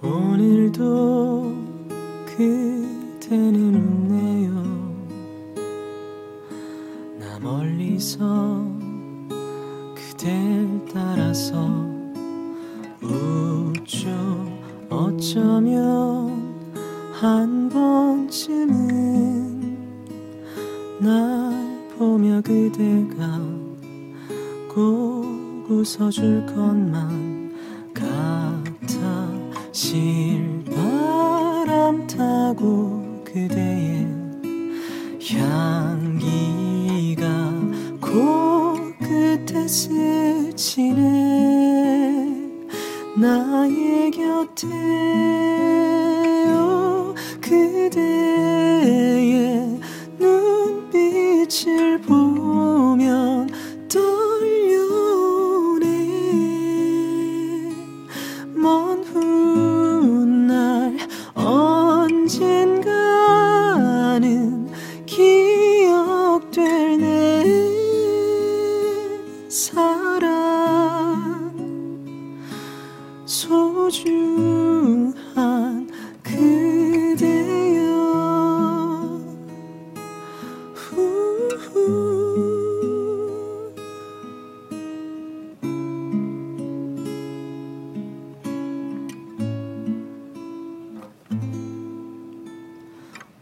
오늘도 그대는 웃네요. 나 멀리서 그댈 따라서 웃죠 어쩌면 한 번쯤은 날 보며 그대가 꼭 웃어줄 것만 같아 실바람 타고 그대의 향기가 코끝에 스치네 나의 곁에 요 그대의 될 내 사랑 소중한 그대여. 후후.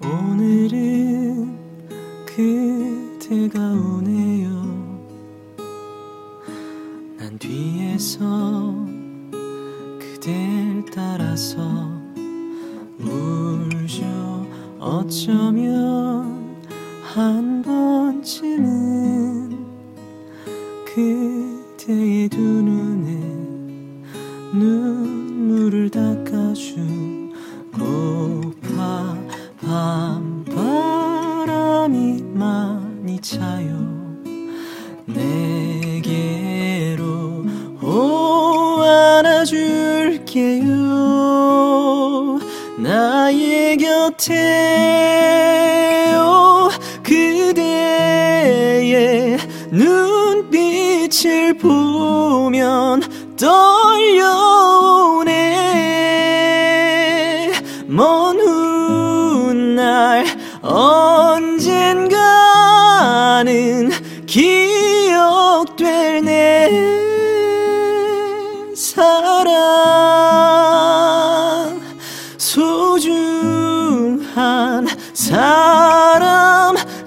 오늘은 그댈 따라서 울죠 어쩌면 한 번쯤은 그대의 두 눈에 눈물을 닦아주고파 밤바람이 많이 차요. 내게로 오 안아 줄게요. 나의 곁에 오 그대의 눈빛을 보면 떨려오네. 먼 훗날 언젠가는 기억될 내 사랑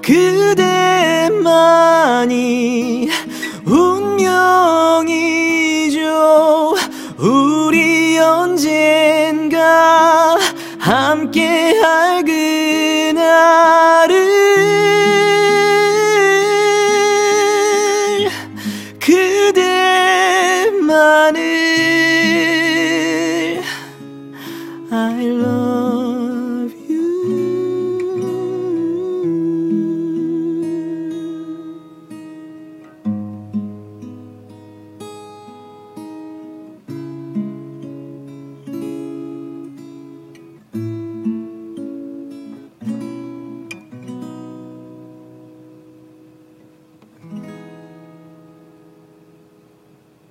그대만이